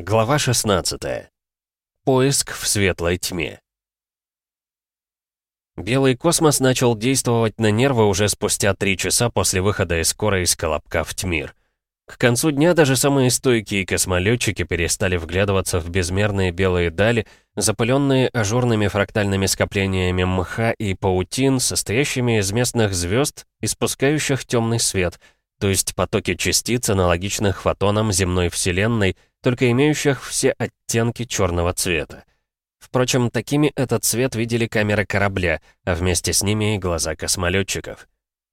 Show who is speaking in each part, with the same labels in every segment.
Speaker 1: Глава 16. Поиск в светлой тьме. Белый космос начал действовать на нервы уже спустя три часа после выхода из скорой из колобка в Тьмир. К концу дня даже самые стойкие космолетчики перестали вглядываться в безмерные белые дали, запыленные ажурными фрактальными скоплениями мха и паутин, состоящими из местных звезд, испускающих темный свет, то есть потоки частиц, аналогичных фотонам земной Вселенной — только имеющих все оттенки черного цвета. Впрочем, такими этот цвет видели камеры корабля, а вместе с ними и глаза космолетчиков.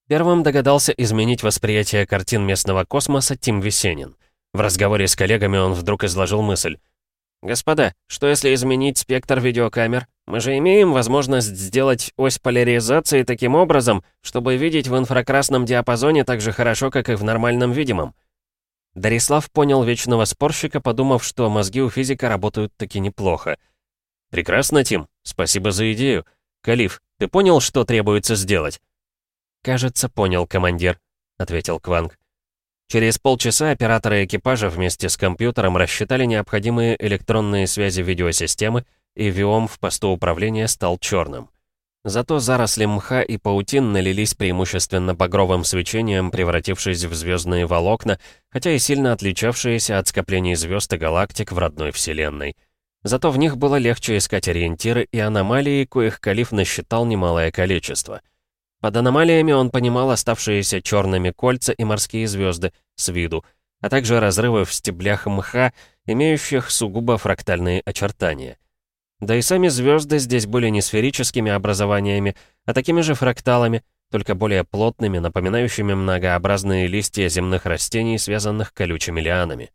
Speaker 1: Первым догадался изменить восприятие картин местного космоса Тим Весенин. В разговоре с коллегами он вдруг изложил мысль. «Господа, что если изменить спектр видеокамер? Мы же имеем возможность сделать ось поляризации таким образом, чтобы видеть в инфракрасном диапазоне так же хорошо, как и в нормальном видимом. Дарислав понял вечного спорщика, подумав, что мозги у физика работают таки неплохо. «Прекрасно, Тим. Спасибо за идею. Калиф, ты понял, что требуется сделать?» «Кажется, понял, командир», — ответил Кванг. Через полчаса операторы экипажа вместе с компьютером рассчитали необходимые электронные связи видеосистемы, и виом в посту управления стал черным. Зато заросли мха и паутин налились преимущественно багровым свечением, превратившись в звездные волокна, хотя и сильно отличавшиеся от скоплений звезд и галактик в родной Вселенной. Зато в них было легче искать ориентиры и аномалии, коих Калиф насчитал немалое количество. Под аномалиями он понимал оставшиеся черными кольца и морские звезды с виду, а также разрывы в стеблях мха, имеющих сугубо фрактальные очертания. Да и сами звезды здесь были не сферическими образованиями, а такими же фракталами, только более плотными, напоминающими многообразные листья земных растений, связанных колючими лианами.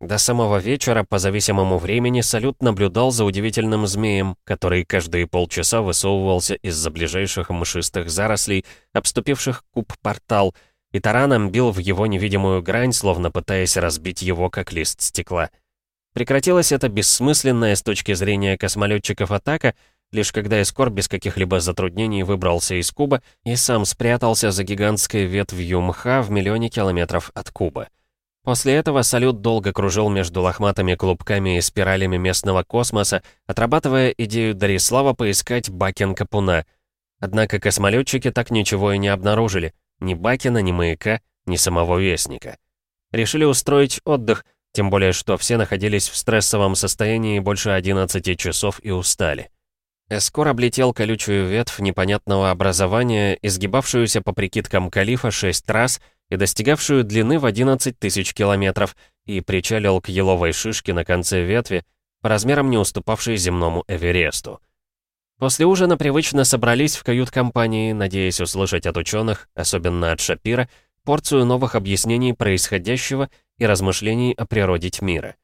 Speaker 1: До самого вечера, по зависимому времени, салют наблюдал за удивительным змеем, который каждые полчаса высовывался из-за ближайших мшистых зарослей, обступивших куб-портал, и тараном бил в его невидимую грань, словно пытаясь разбить его, как лист стекла. Прекратилась эта бессмысленная с точки зрения космолетчиков атака, лишь когда Эскор без каких-либо затруднений выбрался из Куба и сам спрятался за гигантской ветвью мха в миллионе километров от Куба. После этого салют долго кружил между лохматыми клубками и спиралями местного космоса, отрабатывая идею Дарислава поискать Бакин-Капуна. Однако космолетчики так ничего и не обнаружили. Ни Бакина, ни маяка, ни самого Вестника. Решили устроить отдых — тем более, что все находились в стрессовом состоянии больше 11 часов и устали. Эскор облетел колючую ветвь непонятного образования, изгибавшуюся по прикидкам Калифа 6 раз и достигавшую длины в 11 тысяч километров, и причалил к еловой шишке на конце ветви, по размерам не уступавшей земному Эвересту. После ужина привычно собрались в кают-компании, надеясь услышать от ученых, особенно от Шапира, порцию новых объяснений происходящего и размышлений о природе мира.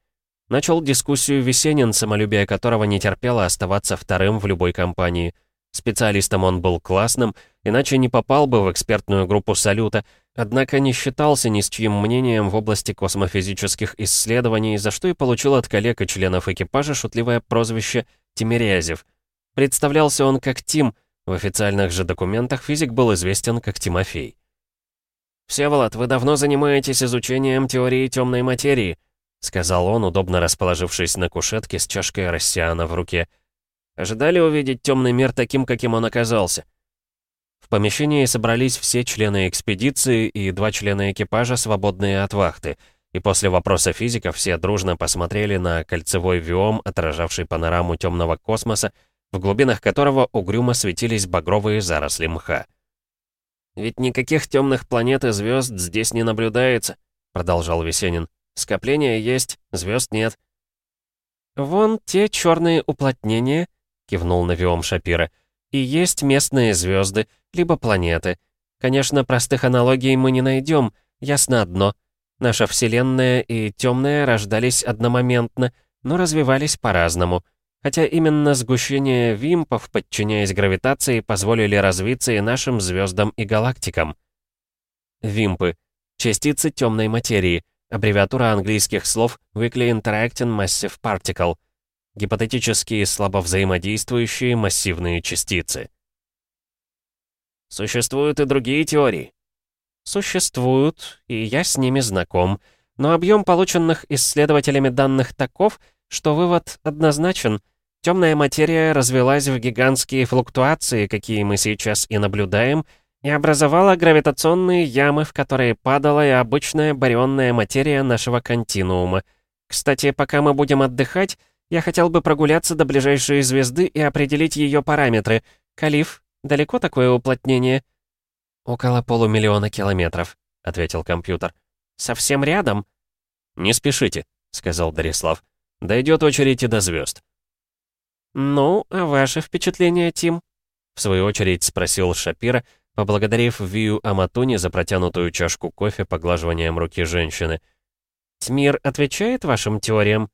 Speaker 1: Начал дискуссию Весенин, самолюбие которого не терпело оставаться вторым в любой компании. Специалистом он был классным, иначе не попал бы в экспертную группу «Салюта», однако не считался ни с чьим мнением в области космофизических исследований, за что и получил от коллег и членов экипажа шутливое прозвище «Тимирязев». Представлялся он как Тим, в официальных же документах физик был известен как Тимофей. «Всеволод, вы давно занимаетесь изучением теории темной материи», сказал он, удобно расположившись на кушетке с чашкой рассиана в руке. «Ожидали увидеть темный мир таким, каким он оказался?» В помещении собрались все члены экспедиции и два члена экипажа, свободные от вахты, и после вопроса физика все дружно посмотрели на кольцевой виом, отражавший панораму темного космоса, в глубинах которого угрюмо светились багровые заросли мха. «Ведь никаких темных планет и звезд здесь не наблюдается», — продолжал Весенин. «Скопления есть, звезд нет». «Вон те черные уплотнения», — кивнул Навиом Шапира, «и есть местные звезды, либо планеты. Конечно, простых аналогий мы не найдем, ясно одно. Наша Вселенная и темная рождались одномоментно, но развивались по-разному. Хотя именно сгущение вимпов, подчиняясь гравитации, позволили развиться и нашим звездам и галактикам. Вимпы — частицы темной материи, аббревиатура английских слов Weakly Interacting Massive Particle, гипотетические слабо взаимодействующие массивные частицы. Существуют и другие теории. Существуют, и я с ними знаком.
Speaker 2: Но объем полученных исследователями данных таков, что вывод однозначен. Темная материя развелась в гигантские флуктуации, какие мы сейчас и наблюдаем, и образовала гравитационные ямы, в которые падала и обычная барионная материя нашего континуума. Кстати, пока мы будем отдыхать, я хотел бы прогуляться до ближайшей звезды и определить ее параметры. Калиф, далеко такое уплотнение?
Speaker 1: «Около полумиллиона километров», — ответил компьютер.
Speaker 2: «Совсем рядом?»
Speaker 1: «Не спешите», — сказал Дарислав. «Дойдет очередь и до звезд.
Speaker 2: «Ну, а ваши впечатления, Тим?»
Speaker 1: В свою очередь спросил Шапира, поблагодарив Вию Аматуни за протянутую чашку кофе поглаживанием руки женщины.
Speaker 2: «Тмир отвечает вашим теориям?»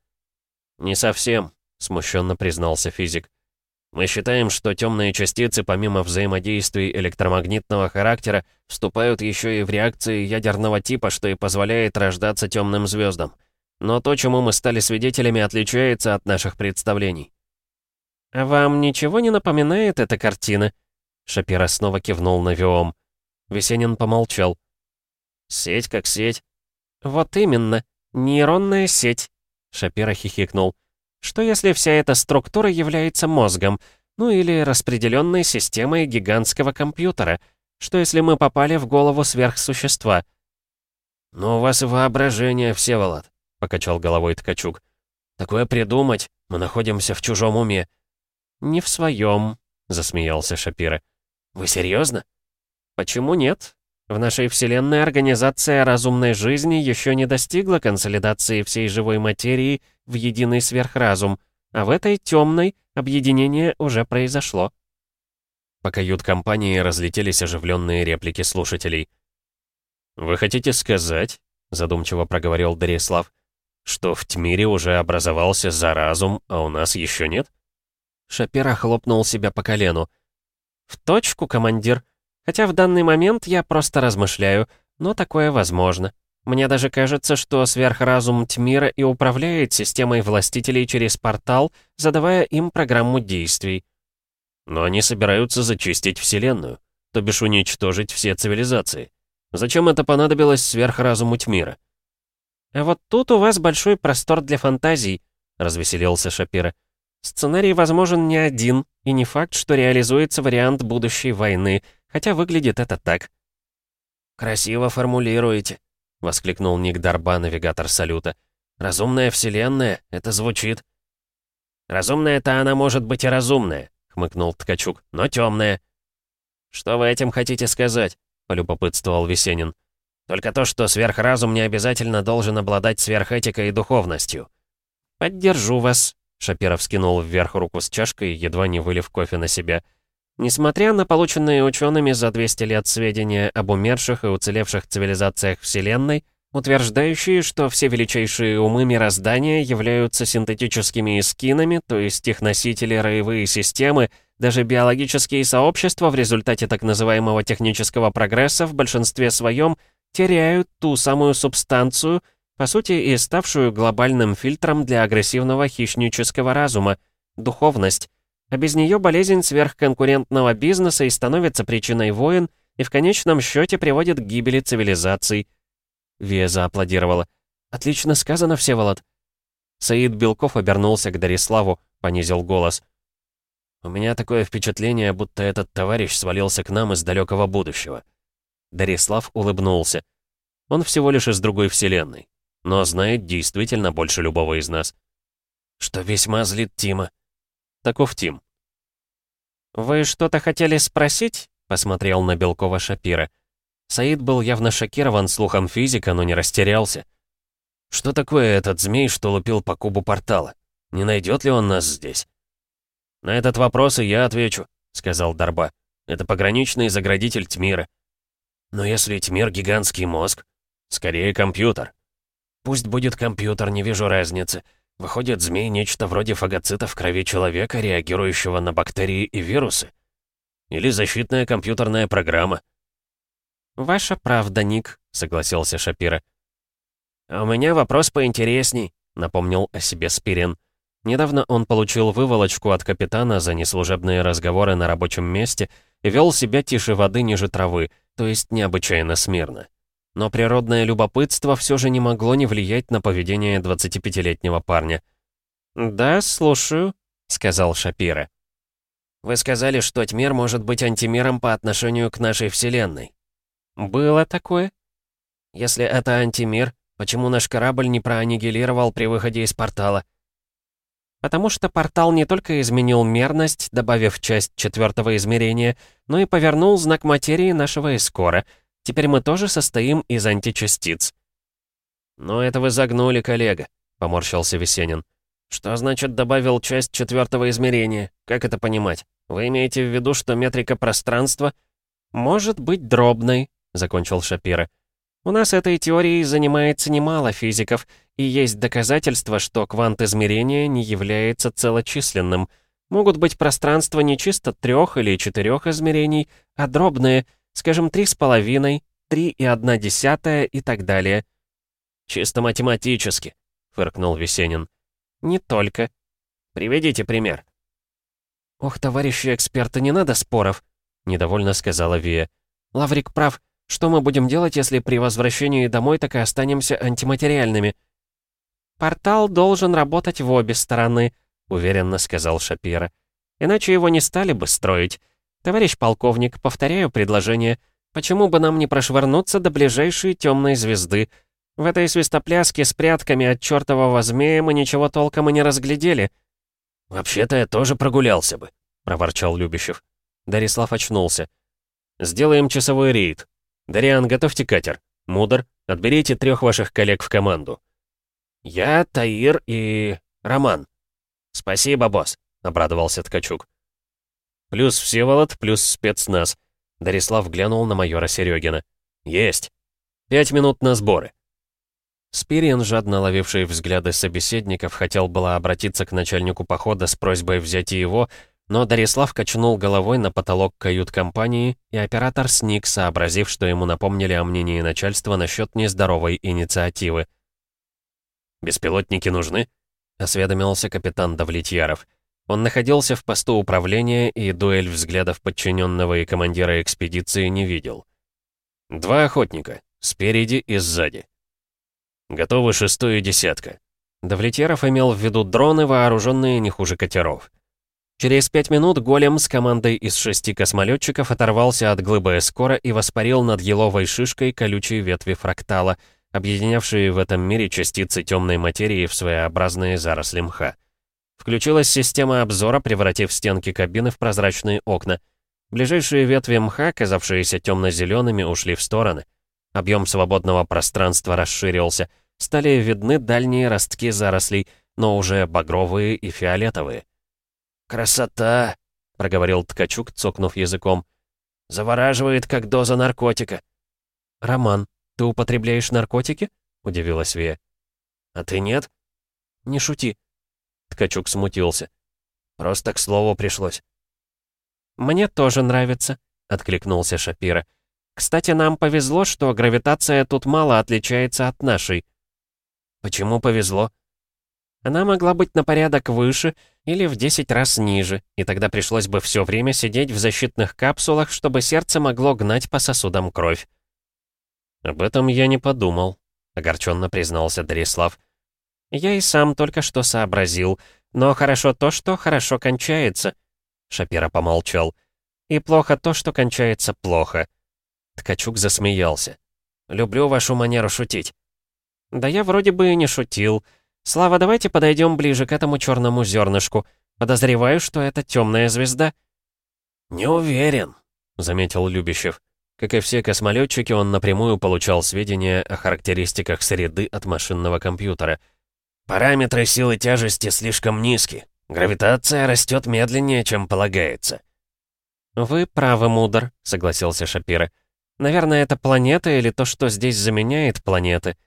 Speaker 1: «Не совсем», — смущенно признался физик. «Мы считаем, что темные частицы, помимо взаимодействий электромагнитного характера, вступают еще и в реакции ядерного типа, что и позволяет рождаться темным звездам. Но то, чему мы стали свидетелями, отличается от наших представлений».
Speaker 2: «А вам ничего не напоминает эта картина?» Шапира снова кивнул на Виом.
Speaker 1: Весенин помолчал. «Сеть как сеть».
Speaker 2: «Вот именно. Нейронная сеть. Шапира хихикнул. «Что если вся эта структура является мозгом? Ну или распределенной системой гигантского компьютера? Что если мы попали в голову сверхсущества?»
Speaker 1: «Ну у вас и воображение, Всеволод», — покачал головой Ткачук. «Такое придумать, мы находимся в чужом уме».
Speaker 2: «Не в своем», — засмеялся Шапира.
Speaker 1: «Вы серьезно?
Speaker 2: «Почему нет? В нашей Вселенной организация разумной жизни еще не достигла консолидации всей живой материи в единый сверхразум, а в этой темной объединение уже произошло.
Speaker 1: По кают-компании разлетелись оживленные реплики слушателей. «Вы хотите сказать, — задумчиво проговорил Дарислав, — что в Тмире уже образовался за разум, а у нас еще нет?»
Speaker 2: Шапира хлопнул себя по колену. «В точку, командир. Хотя в данный момент я просто размышляю, но такое возможно. Мне даже кажется, что сверхразум Тмира и управляет системой властителей через портал, задавая им программу действий.
Speaker 1: Но они собираются зачистить Вселенную, то бишь уничтожить все цивилизации. Зачем это понадобилось сверхразуму Тмира?
Speaker 2: «А вот тут у вас большой простор для фантазий», — развеселился Шапира. «Сценарий возможен не один, и не факт, что реализуется вариант будущей войны — Хотя выглядит это так.
Speaker 1: «Красиво формулируете», — воскликнул Ник Дарба, навигатор салюта. «Разумная вселенная, это звучит». «Разумная-то она может быть и разумная», — хмыкнул Ткачук, — «но темная». «Что вы этим хотите сказать?» — полюбопытствовал Весенин. «Только то, что сверхразум не обязательно должен обладать сверхэтикой и духовностью».
Speaker 2: «Поддержу вас», — Шапиров скинул вверх руку с чашкой, едва не вылив кофе на себя. Несмотря на полученные учеными за 200 лет сведения об умерших и уцелевших цивилизациях Вселенной, утверждающие, что все величайшие умы мироздания являются синтетическими эскинами, то есть их носители роевые системы, даже биологические сообщества в результате так называемого технического прогресса в большинстве своем теряют ту самую субстанцию, по сути и ставшую глобальным фильтром для агрессивного хищнического разума — духовность, а без нее болезнь сверхконкурентного бизнеса и становится причиной войн, и в конечном счете приводит к гибели цивилизаций. Вия зааплодировала. «Отлично сказано, Всеволод». Саид Белков обернулся к Дариславу, понизил голос.
Speaker 1: «У меня такое впечатление, будто этот товарищ свалился к нам из далекого будущего».
Speaker 2: Дарислав улыбнулся.
Speaker 1: «Он всего лишь из другой вселенной, но знает действительно больше любого из нас».
Speaker 2: «Что весьма злит Тима»,
Speaker 1: Таков Тим.
Speaker 2: «Вы что-то хотели спросить?» — посмотрел на Белкова Шапира. Саид был явно шокирован слухом физика, но не растерялся.
Speaker 1: «Что такое этот змей, что лупил по кубу портала? Не найдет ли он нас здесь?» «На этот вопрос и я отвечу», — сказал Дарба. «Это пограничный заградитель Тмира». «Но если Тмир — гигантский мозг, скорее компьютер». «Пусть будет компьютер, не вижу разницы. Выходит, змей — нечто вроде фагоцита в крови человека, реагирующего на бактерии и вирусы? Или защитная компьютерная программа?
Speaker 2: «Ваша правда, Ник», — согласился Шапира.
Speaker 1: «А у меня вопрос поинтересней», — напомнил о себе Спирин. Недавно он получил выволочку от капитана за неслужебные разговоры на рабочем месте и вел себя тише воды ниже травы, то есть необычайно смирно. Но природное любопытство все же не могло не влиять на поведение 25-летнего парня.
Speaker 2: «Да, слушаю», — сказал Шапира.
Speaker 1: «Вы сказали, что Тьмир может быть антимиром по отношению к нашей Вселенной».
Speaker 2: «Было такое?»
Speaker 1: «Если это антимир, почему наш корабль не проаннигилировал при выходе из портала?»
Speaker 2: Потому что портал не только изменил мерность, добавив часть четвертого измерения, но и повернул знак материи нашего эскора. Теперь мы тоже состоим из античастиц.
Speaker 1: «Но это вы загнули, коллега», — поморщился Весенин. «Что значит добавил часть четвертого измерения? Как это понимать? Вы имеете в виду, что метрика пространства...»
Speaker 2: «Может быть дробной», — закончил Шапира. «У нас этой теорией занимается немало физиков, и есть доказательства, что квант измерения не является целочисленным. Могут быть пространства не чисто трех или четырех измерений, а дробные, скажем, три с половиной, три и одна десятая и так далее.
Speaker 1: «Чисто математически», — фыркнул Весенин.
Speaker 2: «Не только».
Speaker 1: «Приведите пример».
Speaker 2: «Ох, товарищи эксперты, не надо споров», — недовольно сказала Вия. «Лаврик прав. Что мы будем делать, если при возвращении домой так и останемся антиматериальными?» «Портал должен работать в обе стороны», — уверенно сказал Шапира. «Иначе его не стали бы строить. Товарищ полковник, повторяю предложение. Почему бы нам не прошвырнуться до ближайшей темной звезды? В этой свистопляске с прятками от чертового змея мы ничего толком и не разглядели».
Speaker 1: «Вообще-то я тоже прогулялся бы», — проворчал Любящев. Дарислав очнулся. «Сделаем часовой рейд. Дариан, готовьте катер. Мудр, отберите трех ваших коллег в команду. «Я, Таир и... Роман». «Спасибо, босс», — обрадовался Ткачук. «Плюс Всеволод, плюс спецназ». Дарислав глянул на майора Серегина. «Есть. Пять минут на сборы». Спирин, жадно ловивший взгляды собеседников, хотел было обратиться к начальнику похода с просьбой взять и его, но Дарислав качнул головой на потолок кают-компании, и оператор сник, сообразив, что ему напомнили о мнении начальства насчет нездоровой инициативы. «Беспилотники нужны?» — осведомился капитан Давлетьяров. Он находился в посту управления и дуэль взглядов подчиненного и командира экспедиции не видел. «Два охотника, спереди и сзади». «Готовы шестую десятка». Давлетьяров имел в виду дроны, вооруженные не хуже катеров. Через пять минут голем с командой из шести космолетчиков оторвался от глыбы эскора и воспарил над еловой шишкой колючей ветви фрактала — объединявшие в этом мире частицы темной материи в своеобразные заросли мха. Включилась система обзора, превратив стенки кабины в прозрачные окна. Ближайшие ветви мха, казавшиеся темно-зелеными, ушли в стороны. Объем свободного пространства расширился. Стали видны дальние ростки зарослей, но уже багровые и фиолетовые. «Красота!» — проговорил Ткачук, цокнув языком. «Завораживает, как доза наркотика».
Speaker 2: «Роман», «Ты употребляешь наркотики?» — удивилась Вия.
Speaker 1: «А ты нет?»
Speaker 2: «Не шути».
Speaker 1: Ткачук смутился. «Просто к слову пришлось».
Speaker 2: «Мне тоже нравится», — откликнулся Шапира. «Кстати, нам повезло, что гравитация тут мало отличается от нашей».
Speaker 1: «Почему повезло?»
Speaker 2: Она могла быть на порядок выше или в 10 раз ниже, и тогда пришлось бы все время сидеть в защитных капсулах, чтобы сердце могло гнать по сосудам кровь.
Speaker 1: «Об этом я не подумал», — огорченно признался Дарислав.
Speaker 2: «Я и сам только что сообразил. Но хорошо то, что хорошо кончается».
Speaker 1: Шапира помолчал.
Speaker 2: «И плохо то, что кончается плохо».
Speaker 1: Ткачук засмеялся. «Люблю вашу манеру шутить».
Speaker 2: «Да я вроде бы и не шутил. Слава, давайте подойдем ближе к этому черному зернышку. Подозреваю, что это темная звезда».
Speaker 1: «Не уверен», — заметил Любящев. Как и все космолетчики, он напрямую получал сведения о характеристиках среды от машинного компьютера. Параметры силы тяжести слишком низки. Гравитация растет медленнее, чем полагается.
Speaker 2: «Вы правы, Мудр», — согласился Шапира. «Наверное, это планета или то, что здесь заменяет планеты».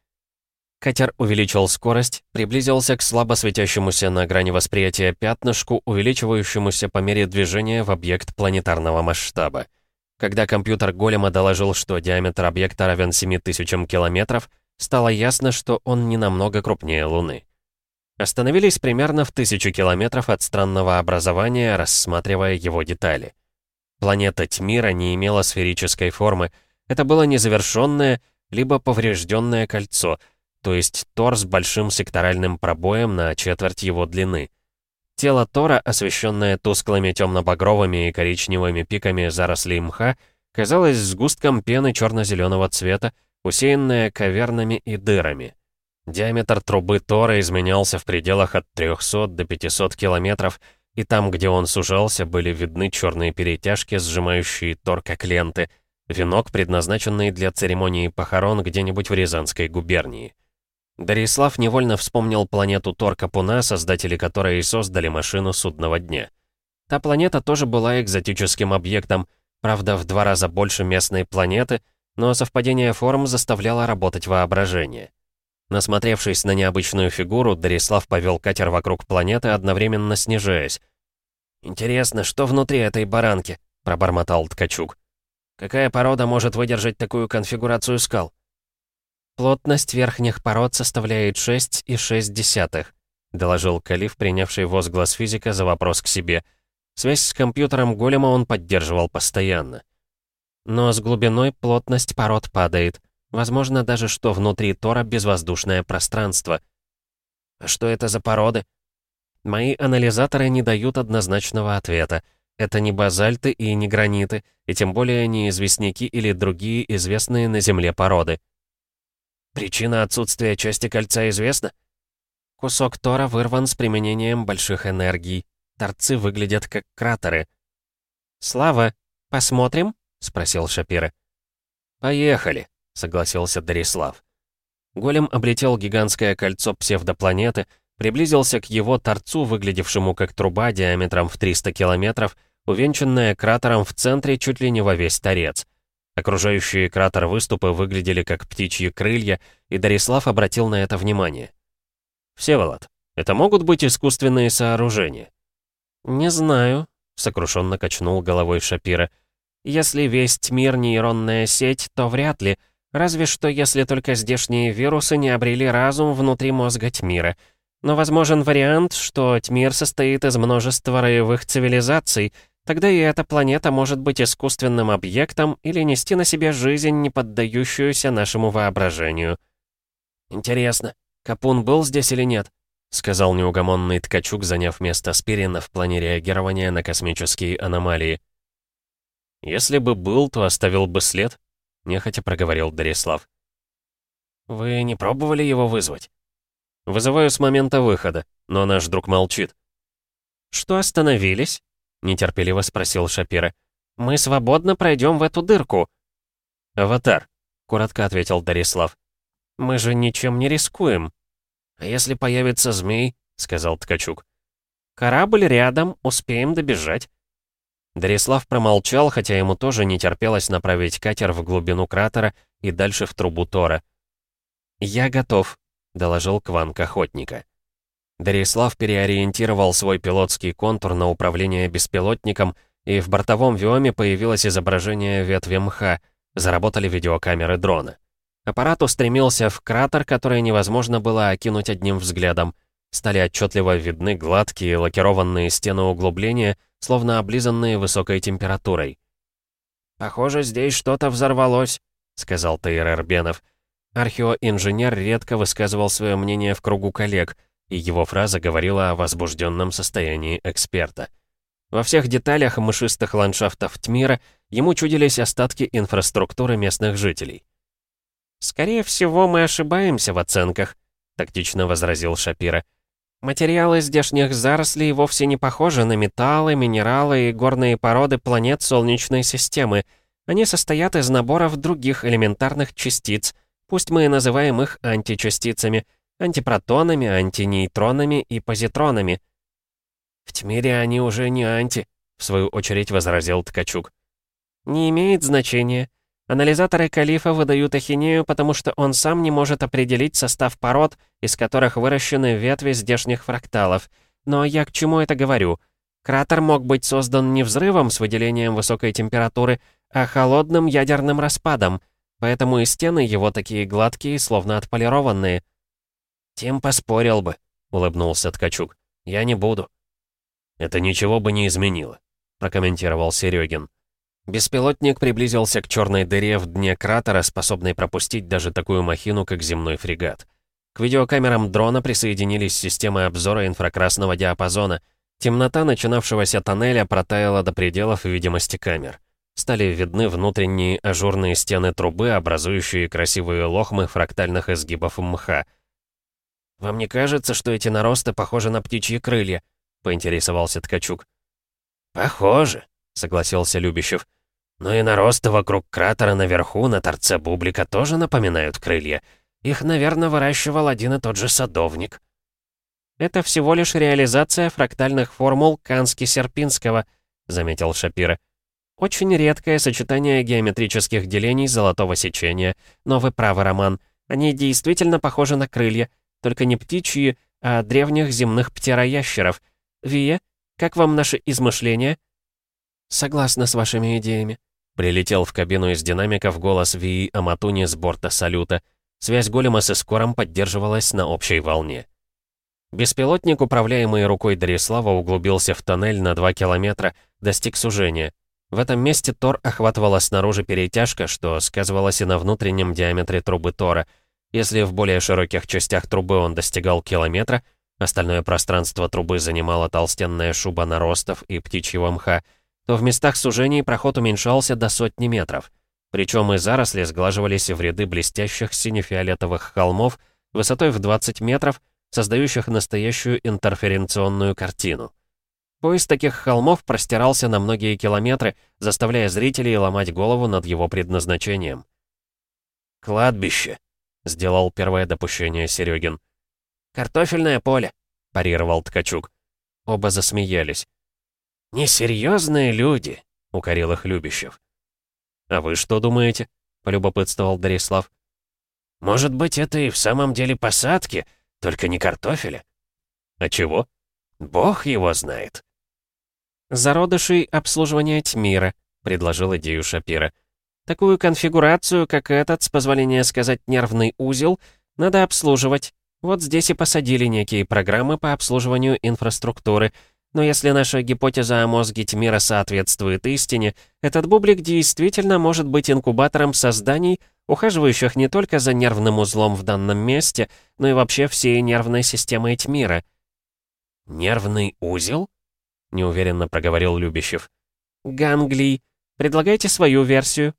Speaker 2: Катер увеличил скорость, приблизился к слабо светящемуся на грани восприятия пятнышку, увеличивающемуся по мере движения в объект планетарного масштаба. Когда компьютер Голема доложил, что диаметр объекта равен 7000 километров, стало ясно, что он не намного крупнее Луны. Остановились примерно в тысячу километров от странного образования, рассматривая его детали. Планета Тьмира не имела сферической формы. Это было незавершенное,
Speaker 1: либо поврежденное кольцо, то есть Тор с большим секторальным пробоем на четверть его длины. Тело Тора, освещенное тусклыми темно-багровыми и коричневыми пиками зарослей мха, казалось сгустком пены черно-зеленого цвета, усеянное кавернами и дырами. Диаметр трубы Тора изменялся в пределах от 300 до 500 километров, и там, где он сужался, были видны черные перетяжки, сжимающие Тор как ленты, венок, предназначенный для церемонии похорон где-нибудь в Рязанской губернии. Дарислав невольно вспомнил планету Тор-Капуна, создатели которой и создали машину судного дня. Та планета тоже была экзотическим объектом, правда, в два раза больше местной планеты, но совпадение форм заставляло работать воображение. Насмотревшись на необычную фигуру, Дарислав повел катер вокруг планеты, одновременно снижаясь. «Интересно, что внутри этой баранки?» — пробормотал Ткачук. «Какая порода может выдержать такую конфигурацию скал?»
Speaker 2: «Плотность верхних пород составляет 6,6», — доложил Калиф, принявший возглас физика за вопрос к себе. Связь с компьютером голема он поддерживал постоянно. Но с глубиной плотность пород падает. Возможно даже, что внутри Тора безвоздушное пространство.
Speaker 1: А что это за породы?
Speaker 2: Мои анализаторы не дают однозначного ответа. Это не базальты и не граниты, и тем более не известняки или другие известные на Земле породы.
Speaker 1: Причина отсутствия части кольца известна?
Speaker 2: Кусок Тора вырван с применением больших энергий. Торцы выглядят как кратеры. «Слава, посмотрим?» — спросил Шапира.
Speaker 1: «Поехали», — согласился Дарислав. Голем облетел гигантское кольцо псевдопланеты, приблизился к его торцу, выглядевшему как труба диаметром в 300 километров, увенчанная кратером в центре чуть ли не во весь торец. Окружающие кратер выступы выглядели как птичьи крылья, и Дарислав обратил на это внимание. «Всеволод, это могут быть искусственные сооружения?»
Speaker 2: «Не знаю», — сокрушенно качнул головой Шапира. «Если весь мир нейронная сеть, то вряд ли, разве что если только здешние вирусы не обрели разум внутри мозга Тьмира. Но возможен вариант, что Тьмир состоит из множества роевых цивилизаций, Тогда и эта планета может быть искусственным объектом или нести на себе жизнь, не поддающуюся нашему воображению.
Speaker 1: «Интересно, Капун был здесь или нет?» — сказал неугомонный Ткачук, заняв место Спирина в плане реагирования на космические аномалии. «Если бы был, то оставил бы след», — нехотя проговорил Дарислав. «Вы не пробовали его вызвать?» «Вызываю с момента выхода, но наш друг молчит».
Speaker 2: «Что остановились?» — нетерпеливо спросил Шапира. «Мы свободно пройдем в эту дырку».
Speaker 1: «Аватар», — коротко ответил Дарислав.
Speaker 2: «Мы же ничем не рискуем».
Speaker 1: «А если появится змей?» — сказал Ткачук.
Speaker 2: «Корабль рядом, успеем добежать».
Speaker 1: Дарислав промолчал, хотя ему тоже не терпелось направить катер в глубину кратера и дальше в трубу Тора.
Speaker 2: «Я готов», — доложил Кванк охотника.
Speaker 1: Дарислав переориентировал свой пилотский контур на управление беспилотником, и в бортовом виоме появилось изображение ветви мха, заработали видеокамеры дрона. Аппарат устремился в кратер, который невозможно было окинуть одним взглядом. Стали отчетливо видны гладкие лакированные стены углубления, словно облизанные высокой температурой.
Speaker 2: «Похоже, здесь что-то взорвалось», — сказал Тейр Эрбенов.
Speaker 1: Археоинженер редко высказывал свое мнение в кругу коллег — и его фраза говорила о возбужденном состоянии эксперта. Во всех деталях мышистых ландшафтов Тмира ему чудились остатки инфраструктуры местных жителей.
Speaker 2: «Скорее всего, мы ошибаемся в оценках», — тактично возразил Шапира. «Материалы здешних зарослей вовсе не похожи на металлы, минералы и горные породы планет Солнечной системы. Они состоят из наборов других элементарных частиц, пусть мы и называем их античастицами — антипротонами, антинейтронами и позитронами.
Speaker 1: «В Тьмире они уже не анти», — в свою очередь возразил Ткачук.
Speaker 2: «Не имеет значения. Анализаторы Калифа выдают ахинею, потому что он сам не может определить состав пород, из которых выращены ветви здешних фракталов. Но я к чему это говорю? Кратер мог быть создан не взрывом с выделением высокой температуры, а холодным ядерным распадом, поэтому и стены его такие гладкие, словно отполированные.
Speaker 1: «Тем поспорил бы», — улыбнулся Ткачук. «Я не буду». «Это ничего бы не изменило», — прокомментировал Серегин. Беспилотник приблизился к черной дыре в дне кратера, способной пропустить даже такую махину, как земной фрегат. К видеокамерам дрона присоединились системы обзора инфракрасного диапазона. Темнота начинавшегося тоннеля протаяла до пределов видимости камер. Стали видны внутренние ажурные стены трубы, образующие красивые лохмы фрактальных изгибов мха. «Вам не кажется, что эти наросты похожи на птичьи крылья?» — поинтересовался Ткачук.
Speaker 2: «Похоже», — согласился Любящев. «Но и наросты вокруг кратера наверху, на торце бублика, тоже напоминают крылья. Их, наверное, выращивал один и тот же садовник».
Speaker 1: «Это всего лишь реализация фрактальных формул Кански-Серпинского», — заметил Шапира. «Очень редкое сочетание геометрических делений золотого сечения. Но вы правы, Роман. Они действительно похожи на крылья, только не птичьи, а древних земных птероящеров. Вия, как вам наши измышления?» «Согласна с вашими идеями», — прилетел в кабину из динамиков голос Вии Аматуни с борта салюта. Связь голема с эскором поддерживалась на общей волне. Беспилотник, управляемый рукой Дарислава, углубился в тоннель на 2 километра, достиг сужения. В этом месте Тор охватывала снаружи перетяжка, что сказывалось и на внутреннем диаметре трубы Тора. Если в более широких частях трубы он достигал километра, остальное пространство трубы занимала толстенная шуба наростов и птичьего мха, то в местах сужений проход уменьшался до сотни метров. Причем и заросли сглаживались в ряды блестящих сине-фиолетовых холмов высотой в 20 метров, создающих настоящую интерференционную картину. Пояс таких холмов простирался на многие километры, заставляя зрителей ломать голову над его предназначением.
Speaker 2: «Кладбище», — сделал первое допущение Серегин.
Speaker 1: «Картофельное поле», — парировал Ткачук. Оба засмеялись.
Speaker 2: «Несерьезные люди», — укорил их Любящев.
Speaker 1: «А вы что думаете?» — полюбопытствовал Дарислав.
Speaker 2: «Может быть, это и в самом деле посадки, только не картофеля?»
Speaker 1: «А чего?»
Speaker 2: «Бог его знает».
Speaker 1: «Зародышей обслуживания Тьмира», — предложил идею Шапира. «Такую конфигурацию, как этот, с позволения сказать нервный узел, надо обслуживать. Вот здесь и посадили некие программы по обслуживанию инфраструктуры — но если наша гипотеза о мозге Тьмира соответствует истине, этот бублик действительно может быть инкубатором созданий, ухаживающих не только за нервным узлом в данном месте, но и вообще всей нервной системой Тьмира.
Speaker 2: «Нервный узел?» — неуверенно проговорил Любящев.
Speaker 1: «Ганглий. Предлагайте свою версию».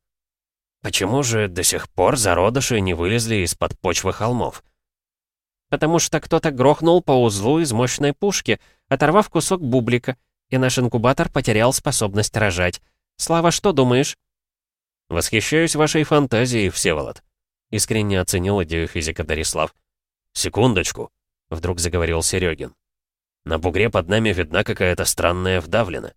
Speaker 2: «Почему же до сих пор зародыши не вылезли из-под почвы холмов?»
Speaker 1: «Потому что кто-то грохнул по узлу из мощной пушки», оторвав кусок бублика, и наш инкубатор потерял способность рожать. Слава, что думаешь?»
Speaker 2: «Восхищаюсь вашей фантазией, Всеволод», — искренне оценил идею физика Дарислав. «Секундочку», — вдруг заговорил Серегин. «На бугре под нами видна какая-то странная вдавлена».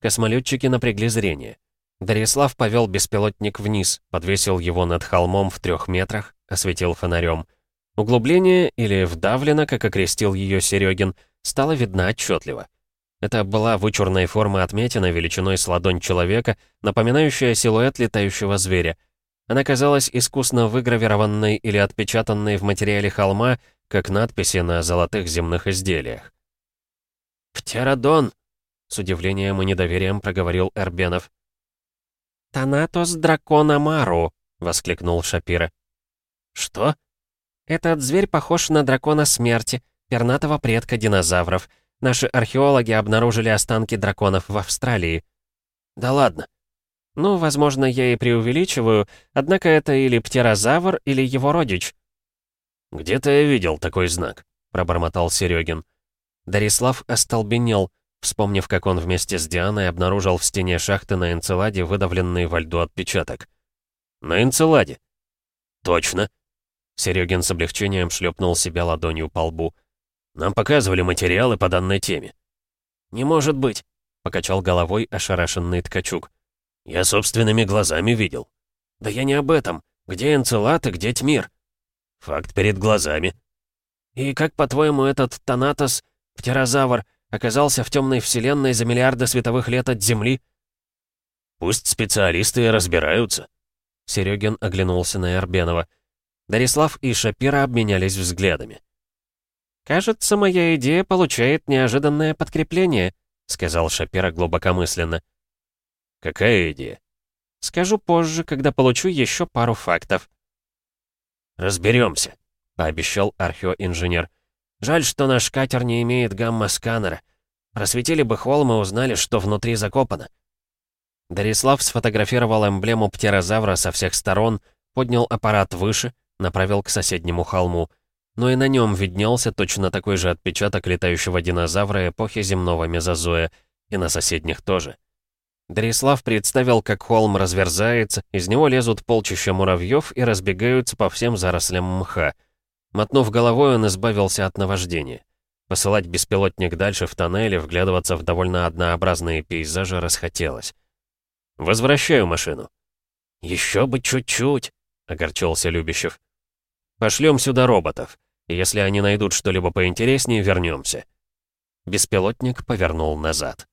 Speaker 1: Космолетчики напрягли зрение. Дарислав повел беспилотник вниз, подвесил его над холмом в трех метрах, осветил фонарем. Углубление, или вдавлено, как окрестил ее Серегин, — стала видна отчетливо. Это была вычурная форма отметина величиной с ладонь человека, напоминающая силуэт летающего зверя. Она казалась искусно выгравированной или отпечатанной в материале холма, как надписи на золотых земных изделиях.
Speaker 2: «Птеродон!»
Speaker 1: — с удивлением и недоверием проговорил Эрбенов. «Танатос дракона Мару!» — воскликнул Шапира.
Speaker 2: «Что?»
Speaker 1: «Этот зверь похож на дракона смерти, пернатого предка динозавров. Наши археологи обнаружили останки драконов в Австралии.
Speaker 2: Да ладно.
Speaker 1: Ну, возможно, я и преувеличиваю, однако это или птерозавр, или его родич.
Speaker 2: «Где-то я видел такой знак», — пробормотал Серегин.
Speaker 1: Дарислав остолбенел, вспомнив, как он вместе с Дианой обнаружил в стене шахты на Энцеладе выдавленный во льду отпечаток.
Speaker 2: «На Энцеладе?» «Точно».
Speaker 1: Серегин с облегчением шлепнул себя ладонью по лбу.
Speaker 2: Нам показывали материалы по данной теме».
Speaker 1: «Не может быть», — покачал головой ошарашенный Ткачук.
Speaker 2: «Я собственными глазами видел».
Speaker 1: «Да я не об этом. Где Энцелад и где Тьмир?»
Speaker 2: «Факт перед глазами».
Speaker 1: «И как, по-твоему, этот Танатос, птерозавр, оказался в темной вселенной за миллиарды световых лет от Земли?»
Speaker 2: «Пусть специалисты разбираются».
Speaker 1: Серегин оглянулся на Эрбенова. Дарислав и Шапира обменялись взглядами. «Кажется, моя идея получает неожиданное подкрепление», — сказал Шапира глубокомысленно. Какая идея?
Speaker 2: Скажу позже, когда получу еще пару фактов.
Speaker 1: Разберемся, пообещал археоинженер. Жаль, что наш катер не имеет гамма-сканера. Просветили бы холм и узнали, что внутри закопано.
Speaker 2: Дарислав сфотографировал эмблему птерозавра со всех сторон, поднял аппарат выше, направил к соседнему холму. Но и на нем виднелся точно такой же отпечаток летающего динозавра эпохи земного мезозоя, и на соседних тоже. Дарислав представил, как холм разверзается, из него лезут полчища муравьев и разбегаются по всем зарослям мха. Мотнув головой, он избавился от наваждения. Посылать беспилотник дальше в тоннеле, вглядываться в довольно однообразные пейзажи расхотелось. «Возвращаю машину».
Speaker 1: «Еще бы чуть-чуть», — огорчился Любящев.
Speaker 2: «Пошлем сюда роботов. Если они найдут что-либо поинтереснее, вернемся». Беспилотник повернул назад.